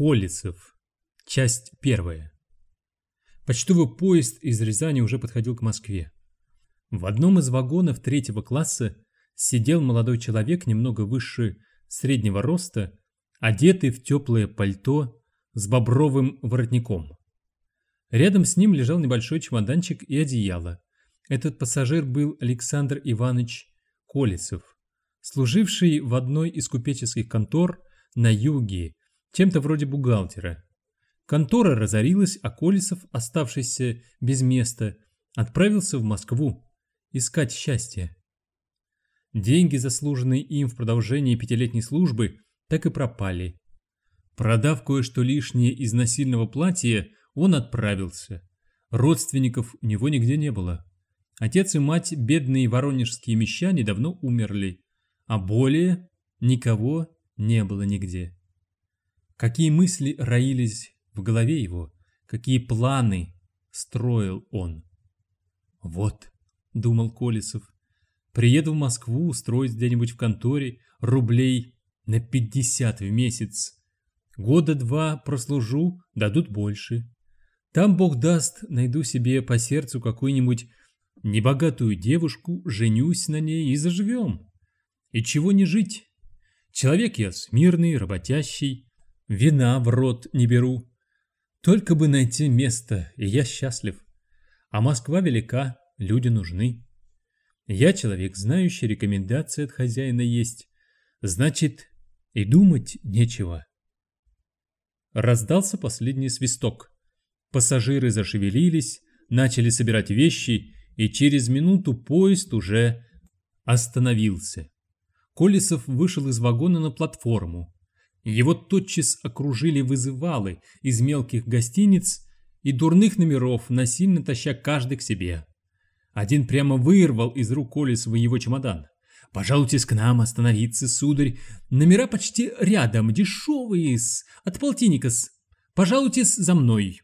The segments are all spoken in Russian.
Колесов. Часть первая. Почтовый поезд из Рязани уже подходил к Москве. В одном из вагонов третьего класса сидел молодой человек немного выше среднего роста, одетый в теплое пальто с бобровым воротником. Рядом с ним лежал небольшой чемоданчик и одеяло. Этот пассажир был Александр Иванович Колесов, служивший в одной из купеческих контор на юге, чем-то вроде бухгалтера. Контора разорилась, а Колесов, оставшийся без места, отправился в Москву искать счастье. Деньги, заслуженные им в продолжении пятилетней службы, так и пропали. Продав кое-что лишнее из насильного платья, он отправился. Родственников у него нигде не было. Отец и мать, бедные воронежские мещане, давно умерли, а более никого не было нигде. Какие мысли роились в голове его, какие планы строил он. «Вот», — думал Колесов, — «приеду в Москву устроить где-нибудь в конторе рублей на пятьдесят в месяц. Года два прослужу, дадут больше. Там, Бог даст, найду себе по сердцу какую-нибудь небогатую девушку, женюсь на ней и заживем. И чего не жить? Человек я смирный, работящий, вина в рот не беру. Только бы найти место, и я счастлив. А Москва велика, люди нужны. Я человек, знающий, рекомендации от хозяина есть. Значит, и думать нечего. Раздался последний свисток. Пассажиры зашевелились, начали собирать вещи, и через минуту поезд уже остановился. Колесов вышел из вагона на платформу. Его тотчас окружили вызывалы из мелких гостиниц и дурных номеров, насильно таща каждый к себе. Один прямо вырвал из рук Колесова его чемодан. «Пожалуйтесь к нам остановиться, сударь. Номера почти рядом, дешевые-с, от полтинника-с. Пожалуйтесь за мной».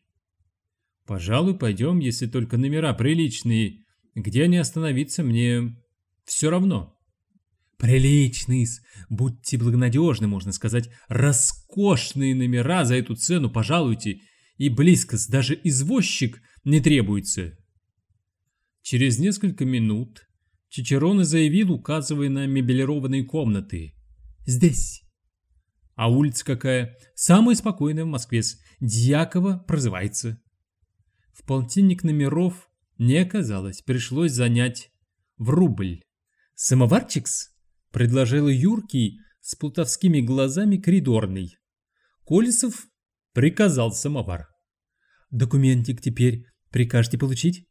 «Пожалуй, пойдем, если только номера приличные. Где они остановиться, мне все равно». «Приличные-с, будьте благонадежны, можно сказать, роскошные номера за эту цену, пожалуйте, и близко-с, даже извозчик не требуется». Через несколько минут Чичерона заявил, указывая на мебелированные комнаты. «Здесь». А улица какая? Самая спокойная в Москве. Дьякова прозывается. В полтинник номеров не оказалось, пришлось занять в рубль. «Самоварчикс?» — предложил Юркий с плутовскими глазами коридорный. Колесов приказал самовар. «Документик теперь прикажете получить?»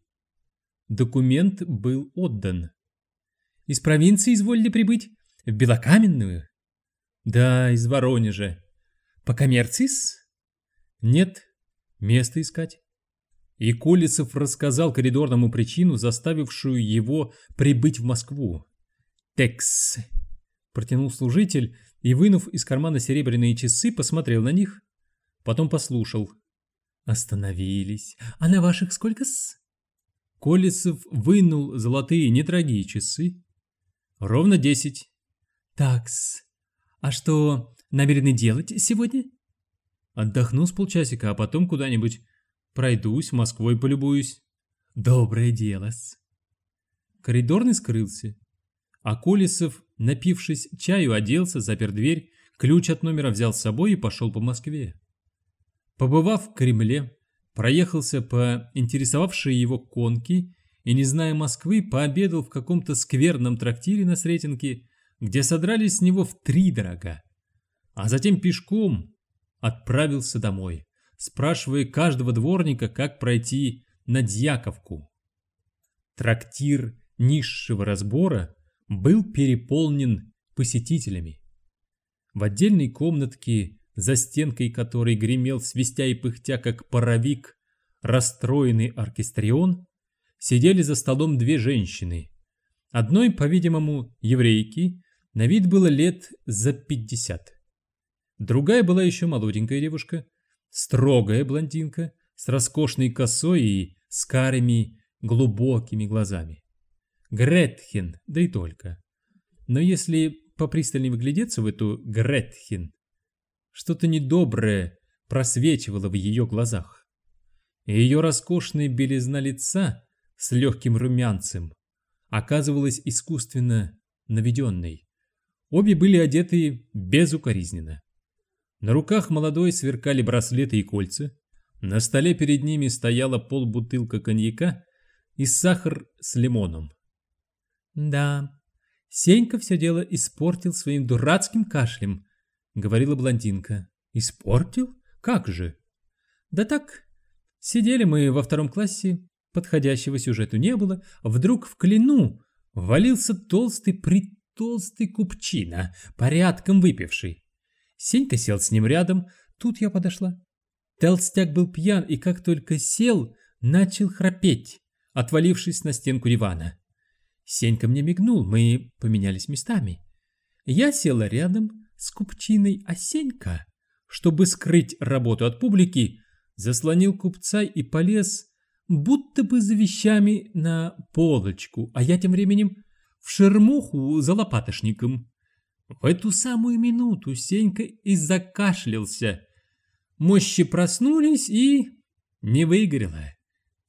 Документ был отдан. Из провинции изволили прибыть? В Белокаменную? Да, из Воронежа. По коммерции-с? Нет, место искать. И Колесов рассказал коридорному причину, заставившую его прибыть в Москву. «Текс», — протянул служитель и, вынув из кармана серебряные часы, посмотрел на них, потом послушал. «Остановились. А на ваших сколько-с?» Колесов вынул золотые недорогие часы, Ровно десять. Такс. А что намерены делать сегодня? Отдохну с полчасика, а потом куда-нибудь пройдусь, Москвой полюбуюсь. Доброе дело-с. Коридорный скрылся. А Колесов, напившись чаю, оделся, запер дверь, ключ от номера взял с собой и пошел по Москве. Побывав в Кремле, проехался по интересовавшей его конке и, не зная Москвы, пообедал в каком-то скверном трактире на Сретенке, где содрали с него в три дорога. А затем пешком отправился домой, спрашивая каждого дворника, как пройти на Дьяковку. Трактир низшего разбора был переполнен посетителями. В отдельной комнатке, за стенкой которой гремел, свистя и пыхтя, как паровик, расстроенный оркестрион, сидели за столом две женщины. Одной, по-видимому, еврейки, на вид было лет за пятьдесят. Другая была еще молоденькая девушка, строгая блондинка, с роскошной косой и с карими глубокими глазами. Гретхен, да и только. Но если попристальнее выглядеться в эту Гретхен, что-то недоброе просвечивала в ее глазах. Ее роскошная белизна лица с легким румянцем оказывалась искусственно наведенной. Обе были одеты безукоризненно. На руках молодой сверкали браслеты и кольца. На столе перед ними стояла полбутылка коньяка и сахар с лимоном. «Да, Сенька все дело испортил своим дурацким кашлем», — говорила блондинка. «Испортил? Как же?» «Да так, сидели мы во втором классе, подходящего сюжету не было, вдруг в клину валился толстый-притолстый купчина, порядком выпивший. Сенька сел с ним рядом, тут я подошла. Толстяк был пьян и как только сел, начал храпеть, отвалившись на стенку дивана. Сенька мне мигнул, мы поменялись местами. Я села рядом с купчиной, а Сенька, чтобы скрыть работу от публики, заслонил купца и полез, будто бы за вещами на полочку, а я тем временем в шермуху за лопатошником. В эту самую минуту Сенька и закашлялся. Мощи проснулись и... не выгорело.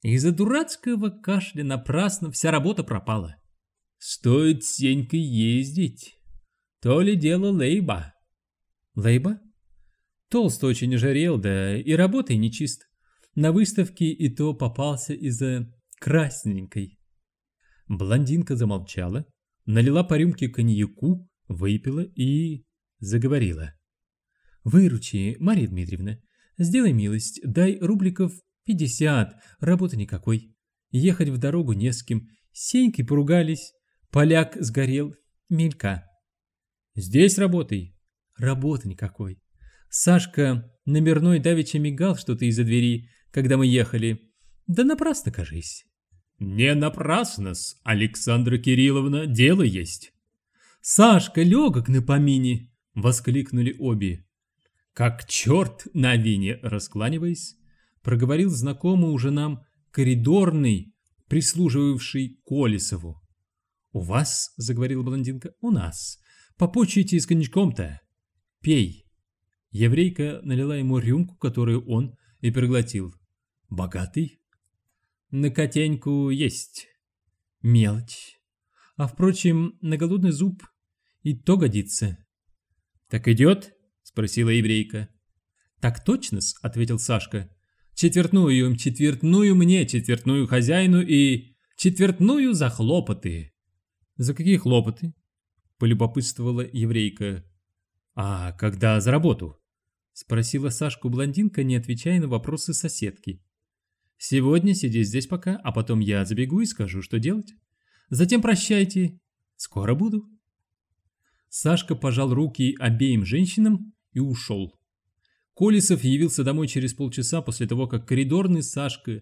Из-за дурацкого кашля напрасно вся работа пропала. Стоит Сенькой ездить. То ли дело Лейба. Лейба? Толсто очень жарел, да и работой нечист. На выставке и то попался из-за красненькой. Блондинка замолчала, налила по рюмке коньяку, выпила и заговорила. «Выручи, Мария Дмитриевна, сделай милость, дай рубликов пятьдесят, работы никакой. Ехать в дорогу не с кем, с Сенькой поругались, Поляк сгорел. Мелька. Здесь работай. Работы никакой. Сашка номерной давеча мигал что-то из-за двери, когда мы ехали. Да напрасно, кажись. Не напрасно-с, Александра Кирилловна, дело есть. Сашка легок на помине, воскликнули обе. Как черт на вине, раскланиваясь, проговорил знакомый уже нам коридорный, прислуживавший Колесову. «У вас?» — заговорила блондинка. «У нас. Попочуйте с коньячком-то. Пей». Еврейка налила ему рюмку, которую он и проглотил. «Богатый?» «На котеньку есть. Мелочь. А, впрочем, на голодный зуб и то годится». «Так идет?» — спросила еврейка. «Так точно-с», — ответил Сашка. «Четвертную, четвертную мне, четвертную хозяину и четвертную за хлопоты». «За какие хлопоты?» – полюбопытствовала еврейка. «А когда за работу?» – спросила Сашку блондинка, не отвечая на вопросы соседки. «Сегодня сиди здесь пока, а потом я забегу и скажу, что делать. Затем прощайте. Скоро буду». Сашка пожал руки обеим женщинам и ушел. Колесов явился домой через полчаса после того, как коридорный Сашка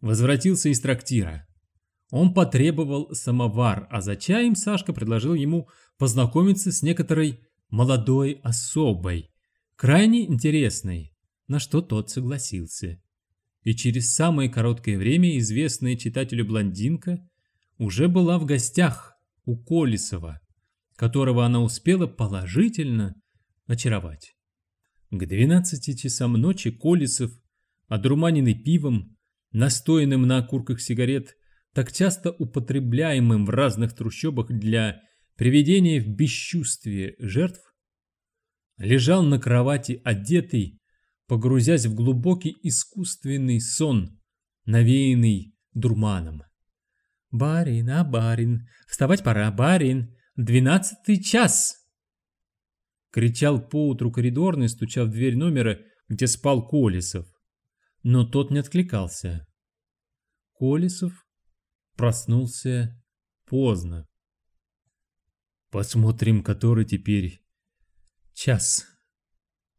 возвратился из трактира. Он потребовал самовар, а за чаем Сашка предложил ему познакомиться с некоторой молодой особой, крайне интересной, на что тот согласился. И через самое короткое время известная читателю блондинка уже была в гостях у Колесова, которого она успела положительно очаровать. К 12 часам ночи Колесов, одурманенный пивом, настоянным на окурках сигарет, так часто употребляемым в разных трущобах для приведения в бесчувствие жертв, лежал на кровати одетый, погрузясь в глубокий искусственный сон, навеянный дурманом. «Барин, а барин, вставать пора, барин, двенадцатый час!» Кричал поутру коридорный, стуча в дверь номера, где спал Колесов. Но тот не откликался. Колесов проснулся поздно. Посмотрим, который теперь час.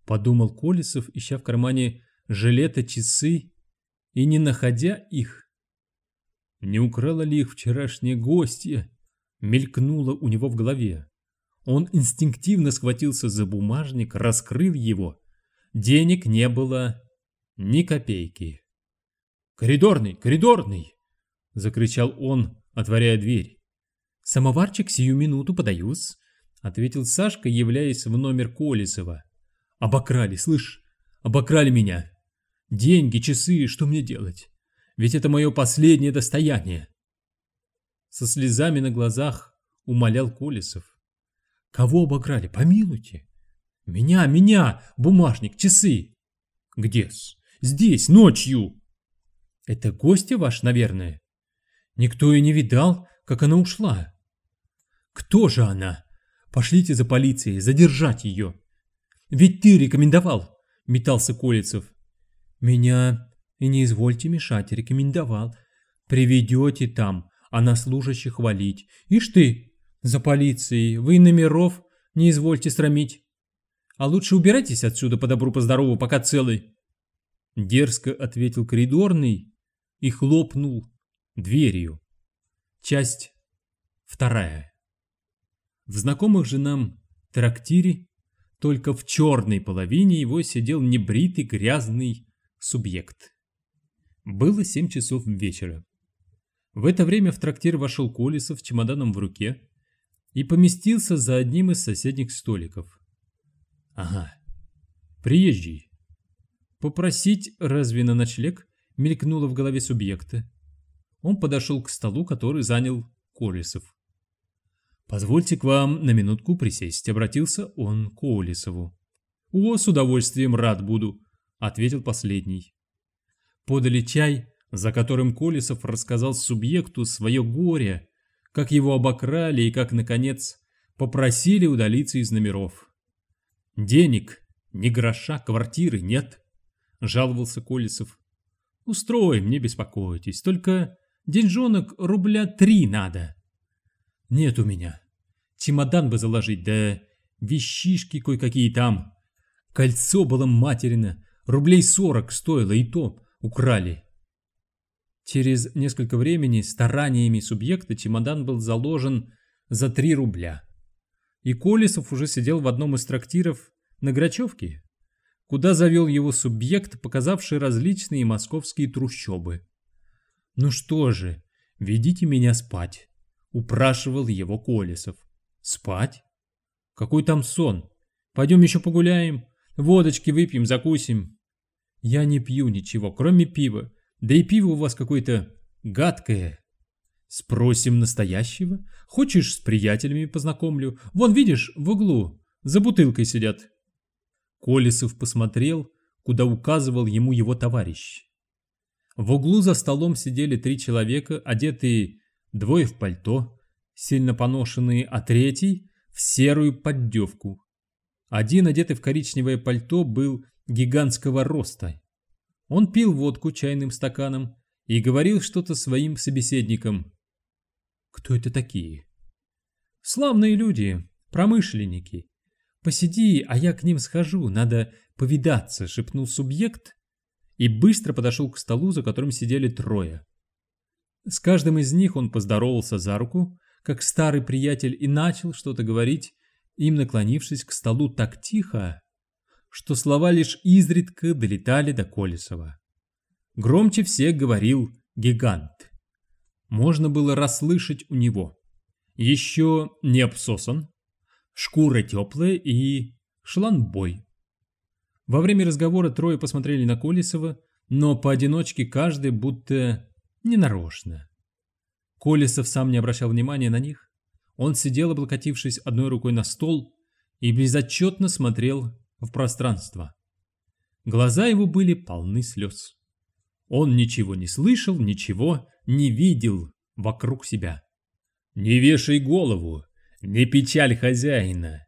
Подумал Колесов, ища в кармане жилета часы и не находя их. Не украла ли их вчерашнее гостье? Мелькнуло у него в голове. Он инстинктивно схватился за бумажник, раскрыл его. Денег не было ни копейки. «Коридорный! Коридорный!» Закричал он, отворяя дверь. «Самоварчик сию минуту подаюсь», — ответил Сашка, являясь в номер Колесова. «Обокрали, слышь, Обокрали меня. Деньги, часы, что мне делать? Ведь это мое последнее достояние. Со слезами на глазах умолял Колесов. Кого обокрали? Помилуйте. Меня, меня, бумажник, часы. Где-с? Здесь, ночью. Это гостья ваш, наверное? Никто и не видал, как она ушла. Кто же она? Пошлите за полицией, задержать ее. Ведь ты рекомендовал, метался Колецов. Меня и не извольте мешать, рекомендовал. Приведете там, а на служащих хвалить. Ишь ты, за полицией, вы номеров не извольте срамить. А лучше убирайтесь отсюда по добру, по здорову, пока целый. Дерзко ответил коридорный и хлопнул дверью. Часть вторая. В знакомых же нам трактире только в черной половине его сидел небритый грязный субъект. Было семь часов вечера. В это время в трактир вошел Колесов с чемоданом в руке и поместился за одним из соседних столиков. Ага, приезжий. Попросить разве на ночлег мелькнуло в голове субъекта. Он подошел к столу, который занял Колесов. «Позвольте к вам на минутку присесть», — обратился он к Колесову. «О, с удовольствием рад буду», — ответил последний. Подали чай, за которым Колесов рассказал субъекту свое горе, как его обокрали и как, наконец, попросили удалиться из номеров. «Денег, ни гроша, квартиры нет», — жаловался Колесов. «Устроим, не беспокойтесь, только деньжонок рубля три надо». «Нет у меня. Чемодан бы заложить, да вещишки кое-какие там. Кольцо было материно, рублей сорок стоило, и то украли». Через несколько времени стараниями субъекта чемодан был заложен за три рубля. И Колесов уже сидел в одном из трактиров на Грачевке, куда завел его субъект, показавший различные московские трущобы. «Ну что же, ведите меня спать», — упрашивал его Колесов. «Спать? Какой там сон? Пойдем еще погуляем, водочки выпьем, закусим». «Я не пью ничего, кроме пива, да и пиво у вас какое-то гадкое». «Спросим настоящего? Хочешь, с приятелями познакомлю? Вон, видишь, в углу, за бутылкой сидят». Колесов посмотрел, куда указывал ему его товарищ. В углу за столом сидели три человека, одетые двое в пальто, сильно поношенные, а третий в серую поддевку. Один, одетый в коричневое пальто, был гигантского роста. Он пил водку чайным стаканом и говорил что-то своим собеседникам. Кто это такие? Славные люди, промышленники. Посиди, а я к ним схожу, надо повидаться, шепнул субъект и быстро подошел к столу, за которым сидели трое. С каждым из них он поздоровался за руку, как старый приятель, и начал что-то говорить, им наклонившись к столу так тихо, что слова лишь изредка долетали до Колесова. Громче всех говорил гигант. Можно было расслышать у него. Еще не обсосан, шкура теплая и шланбой. Во время разговора трое посмотрели на Колесова, но поодиночке каждый будто ненарочно. Колесов сам не обращал внимания на них. Он сидел, облокотившись одной рукой на стол, и безотчетно смотрел в пространство. Глаза его были полны слез. Он ничего не слышал, ничего не видел вокруг себя. «Не вешай голову, не печаль хозяина!»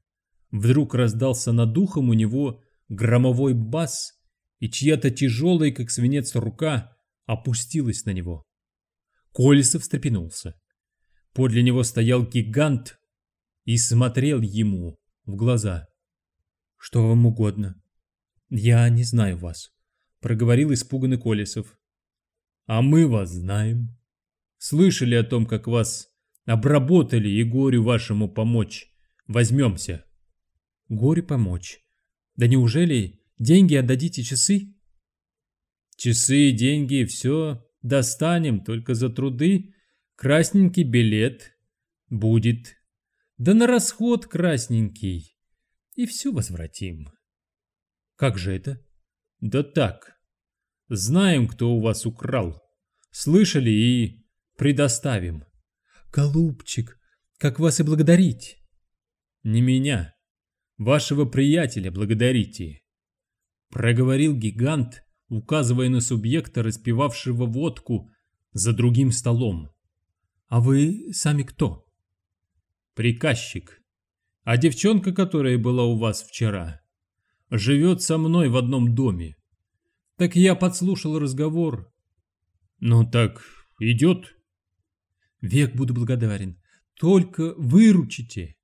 Вдруг раздался над ухом у него громовой бас, и чья-то тяжелая, как свинец, рука опустилась на него. Колесов встрепенулся. Подле него стоял гигант и смотрел ему в глаза. «Что вам угодно?» «Я не знаю вас», — проговорил испуганный Колесов. «А мы вас знаем. Слышали о том, как вас обработали и горю вашему помочь. Возьмемся». «Горе помочь? Да неужели деньги отдадите часы?» «Часы, деньги, все достанем, только за труды красненький билет будет. Да на расход красненький, и все возвратим». «Как же это?» Да так. Знаем, кто у вас украл. Слышали и предоставим. Голубчик, как вас и благодарить? Не меня. Вашего приятеля благодарите. Проговорил гигант, указывая на субъекта, распивавшего водку за другим столом. А вы сами кто? Приказчик. А девчонка, которая была у вас вчера, живет со мной в одном доме. Так я подслушал разговор. Ну так, идет? Век буду благодарен. Только выручите.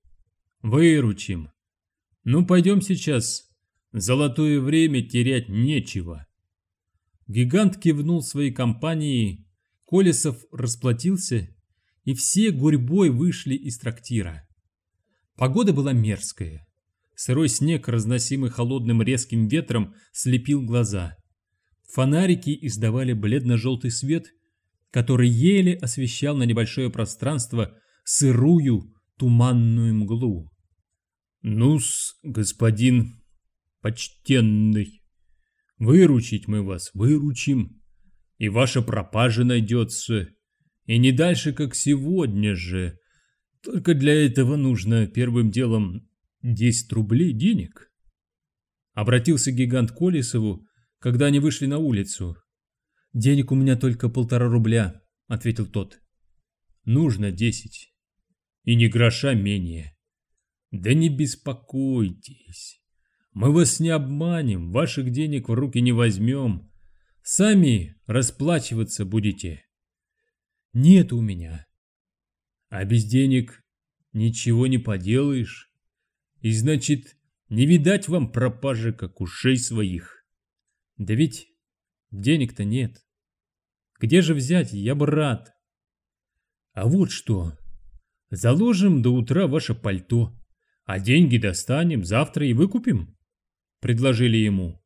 Выручим. Ну, пойдем сейчас. Золотое время терять нечего. Гигант кивнул своей компании, Колесов расплатился, и все гурьбой вышли из трактира. Погода была мерзкая. Сырой снег, разносимый холодным резким ветром, слепил глаза. Фонарики издавали бледно-желтый свет, который еле освещал на небольшое пространство сырую туманную мглу. «Ну-с, господин почтенный, выручить мы вас выручим, и ваша пропажа найдется, и не дальше, как сегодня же. Только для этого нужно первым делом 10 рублей денег». Обратился гигант Колесову, когда они вышли на улицу. «Денег у меня только полтора рубля», — ответил тот. «Нужно десять. И ни гроша менее. Да не беспокойтесь. Мы вас не обманем, ваших денег в руки не возьмем. Сами расплачиваться будете». «Нет у меня». «А без денег ничего не поделаешь. И значит, не видать вам пропажи, как ушей своих». «Да ведь денег-то нет». Где же взять? Я бы рад. А вот что. Заложим до утра ваше пальто, а деньги достанем, завтра и выкупим. Предложили ему.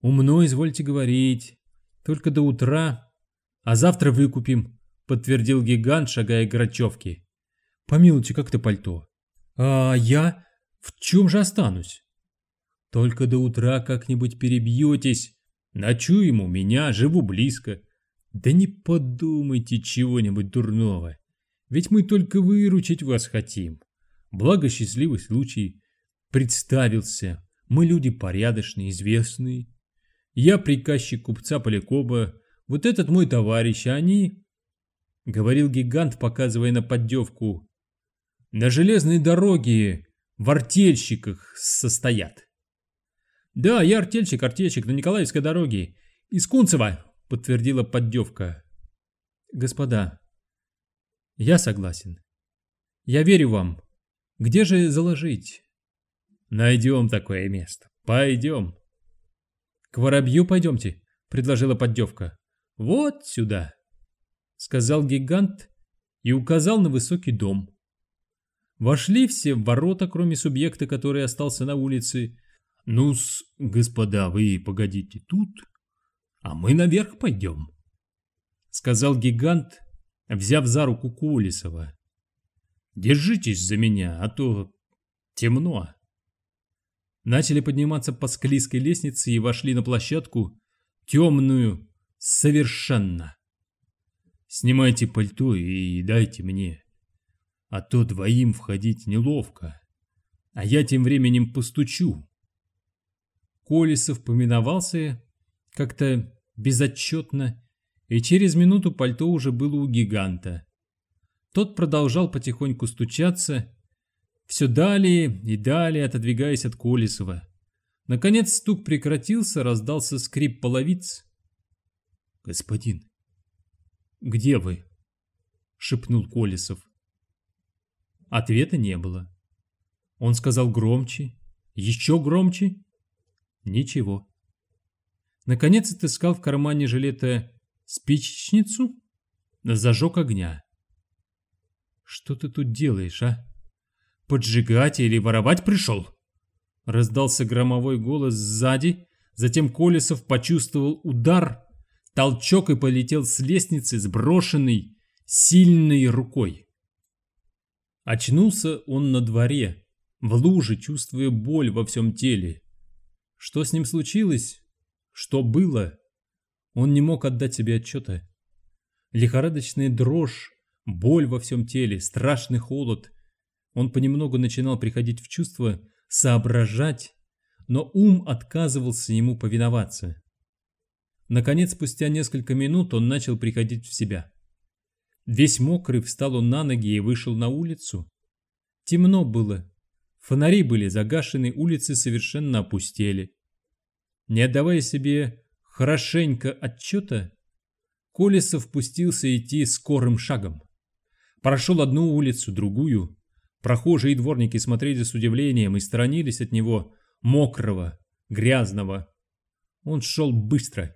Умно, извольте говорить. Только до утра, а завтра выкупим, подтвердил гигант, шагая к Грачевке. Помилуйте, как то пальто? А я в чем же останусь? Только до утра как-нибудь перебьетесь. Ночуем у меня, живу близко. Да не подумайте чего-нибудь дурного, ведь мы только выручить вас хотим. Благо счастливый случай представился, мы люди порядочные, известные. Я приказчик купца Полякова, вот этот мой товарищ, а они... Говорил гигант, показывая на поддевку. На железной дороге в артельщиках состоят. Да, я артельщик, артельщик на Николаевской дороге. Из Кунцева, подтвердила поддевка. Господа, я согласен. Я верю вам. Где же заложить? Найдем такое место. Пойдем. К воробью пойдемте, предложила поддевка. Вот сюда, сказал гигант и указал на высокий дом. Вошли все в ворота, кроме субъекта, который остался на улице. Ну-с, господа, вы погодите тут, а мы наверх пойдем», — сказал гигант, взяв за руку Кулисова. «Держитесь за меня, а то темно». Начали подниматься по склизкой лестнице и вошли на площадку, темную совершенно. «Снимайте пальто и дайте мне, а то двоим входить неловко, а я тем временем постучу». Колесов поминовался как-то безотчетно, и через минуту пальто уже было у гиганта. Тот продолжал потихоньку стучаться, все далее и далее отодвигаясь от Колесова. Наконец стук прекратился, раздался скрип половиц. «Господин, где вы?» — шепнул Колесов. Ответа не было. Он сказал громче, еще громче. Ничего. Наконец отыскал в кармане жилета спичечницу, зажег огня. «Что ты тут делаешь, а? Поджигать или воровать пришел?» Раздался громовой голос сзади, затем Колесов почувствовал удар, толчок и полетел с лестницы, сброшенный сильной рукой. Очнулся он на дворе, в луже, чувствуя боль во всем теле. Что с ним случилось, Что было? Он не мог отдать себе отчета. Лихорадочная дрожь, боль во всем теле, страшный холод. Он понемногу начинал приходить в чувство, соображать, но ум отказывался ему повиноваться. Наконец, спустя несколько минут он начал приходить в себя. Весь мокрый встал он на ноги и вышел на улицу. Темно было. Фонари были загашены, улицы совершенно опустели. Не отдавая себе хорошенько отчета, Колесов пустился идти скорым шагом. Прошел одну улицу, другую. Прохожие и дворники смотрели с удивлением и сторонились от него, мокрого, грязного. Он шел быстро.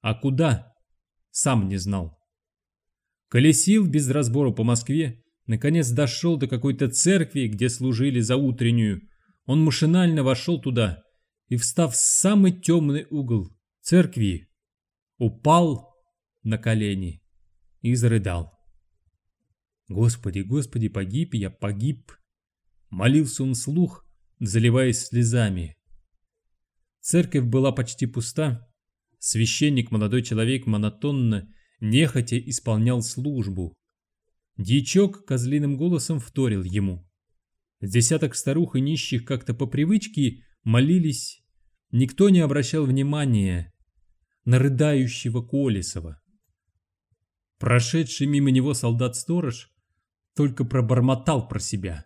А куда? Сам не знал. Колесил без разбора по Москве, наконец дошел до какой-то церкви, где служили за утреннюю. Он машинально вошел туда и, встав в самый темный угол церкви, упал на колени и зарыдал. «Господи, Господи, погиб я, погиб!» Молился он вслух, заливаясь слезами. Церковь была почти пуста. Священник, молодой человек, монотонно, нехотя исполнял службу. Дьячок козлиным голосом вторил ему. Десяток старух и нищих как-то по привычке молились. Никто не обращал внимания на рыдающего Колесова. Прошедший мимо него солдат-сторож только пробормотал про себя.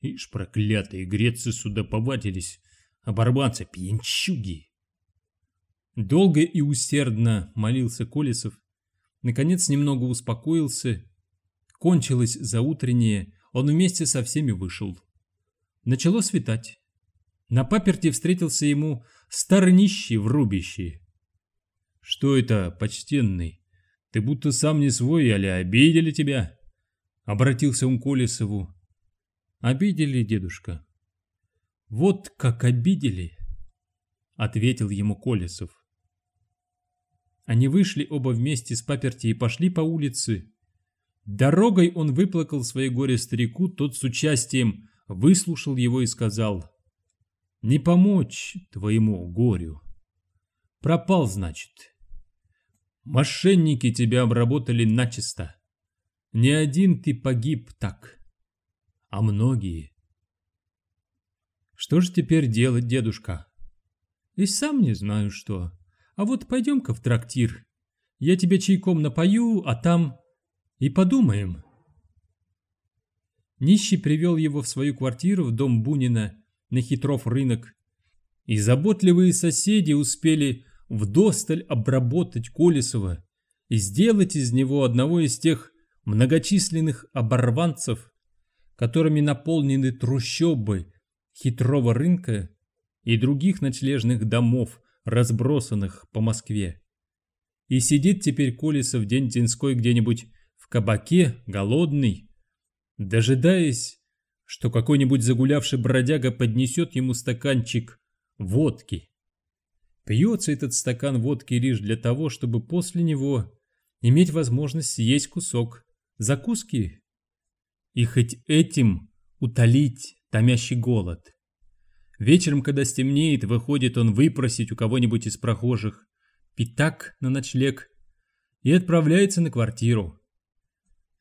Ишь, проклятые грецы сюда повадились, оборванцы, пьянчуги. Долго и усердно молился Колесов. Наконец немного успокоился. Кончилось заутреннее, он вместе со всеми вышел. Начало светать. На паперти встретился ему старый нищий в рубище. «Что это, почтенный? Ты будто сам не свой, али обидели тебя?» Обратился он к Колесову. «Обидели, дедушка?» «Вот как обидели!» Ответил ему Колесов. Они вышли оба вместе с паперти и пошли по улице. Дорогой он выплакал свое горе старику, тот с участием выслушал его и сказал «Не помочь твоему горю. Пропал, значит. Мошенники тебя обработали начисто. Не один ты погиб так, а многие. Что же теперь делать, дедушка? И сам не знаю что. А вот пойдем-ка в трактир. Я тебе чайком напою, а там и подумаем. Нищий привел его в свою квартиру в дом Бунина на Хитров рынок. И заботливые соседи успели вдосталь обработать Колесова и сделать из него одного из тех многочисленных оборванцев, которыми наполнены трущобы хитрого рынка и других ночлежных домов, разбросанных по Москве. И сидит теперь Колесов день-деньской где-нибудь в кабаке, голодный, дожидаясь, что какой-нибудь загулявший бродяга поднесет ему стаканчик водки. Пьется этот стакан водки лишь для того, чтобы после него иметь возможность съесть кусок закуски и хоть этим утолить томящий голод. Вечером, когда стемнеет, выходит он выпросить у кого-нибудь из прохожих пятак на ночлег и отправляется на квартиру.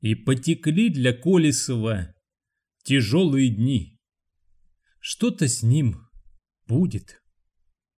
И потекли для Колесова тяжелые дни. Что-то с ним будет.